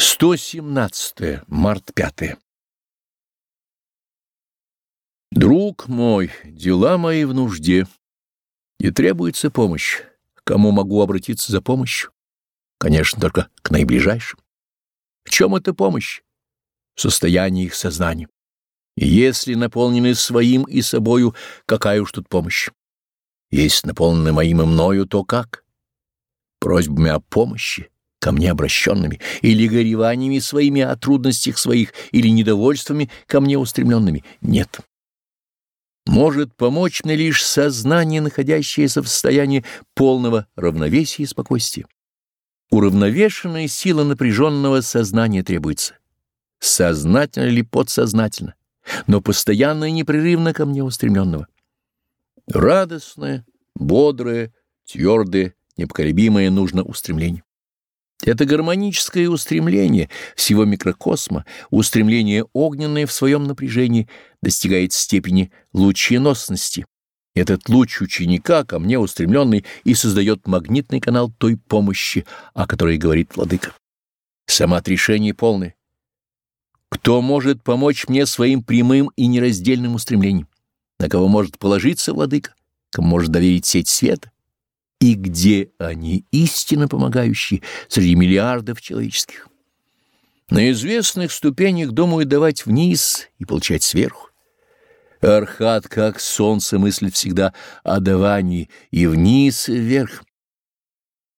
117. Март 5. Друг мой, дела мои в нужде, и требуется помощь. Кому могу обратиться за помощью? Конечно, только к наиближайшим. В чем эта помощь? В состоянии их сознания. И если наполнены своим и собою, какая уж тут помощь? Если наполнены моим и мною, то как? Просьбами о помощи ко мне обращенными, или гореваниями своими о трудностях своих, или недовольствами ко мне устремленными. Нет. Может помочь мне лишь сознание, находящееся в состоянии полного равновесия и спокойствия. Уравновешенная сила напряженного сознания требуется. Сознательно или подсознательно, но постоянно и непрерывно ко мне устремленного. Радостное, бодрое, твердое, непоколебимое нужно устремление. Это гармоническое устремление всего микрокосма, устремление огненное в своем напряжении достигает степени лученосности. Этот луч ученика ко мне устремленный и создает магнитный канал той помощи, о которой говорит Владыка. Самоотрешение полное. Кто может помочь мне своим прямым и нераздельным устремлением? На кого может положиться Владыка? Кому может доверить сеть света? И где они, истинно помогающие среди миллиардов человеческих. На известных ступенях думают давать вниз и получать сверху. Архат, как солнце, мыслит всегда о давании и вниз, и вверх.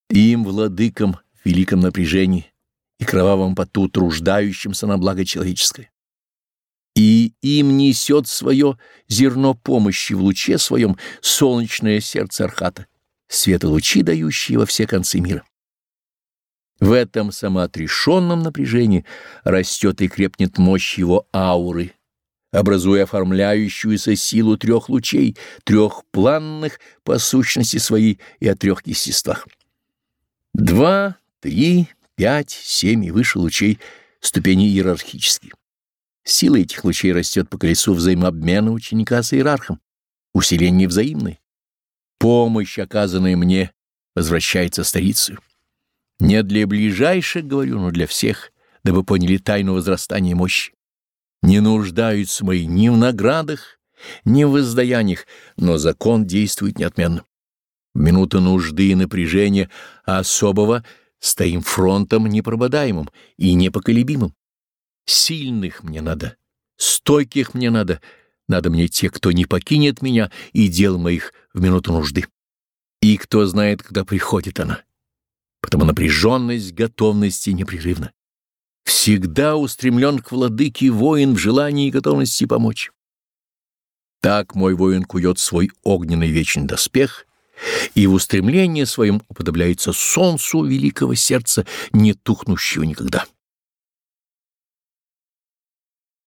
Им, владыкам, в великом напряжении и кровавом поту, труждающимся на благо человеческое. И им несет свое зерно помощи в луче своем солнечное сердце Архата светолучи, дающие во все концы мира. В этом самоотрешенном напряжении растет и крепнет мощь его ауры, образуя оформляющуюся силу трех лучей, трех планных по сущности своей и о трех естествах. Два, три, пять, семь и выше лучей ступени иерархические. Сила этих лучей растет по колесу взаимообмена ученика с иерархом, усиление взаимное. Помощь, оказанная мне, возвращается старицей. Не для ближайших, говорю, но для всех, дабы поняли тайну возрастания мощи. Не нуждаются мои ни в наградах, ни в воздаяниях, но закон действует неотменно. В минуты нужды и напряжения особого стоим фронтом непрободаемым и непоколебимым. Сильных мне надо, стойких мне надо — надо мне те, кто не покинет меня и дел моих в минуту нужды. И кто знает, когда приходит она. Потому напряженность готовности непрерывна. Всегда устремлен к владыке воин в желании и готовности помочь. Так мой воин кует свой огненный вечный доспех и в устремлении своем уподобляется солнцу великого сердца, не тухнущего никогда.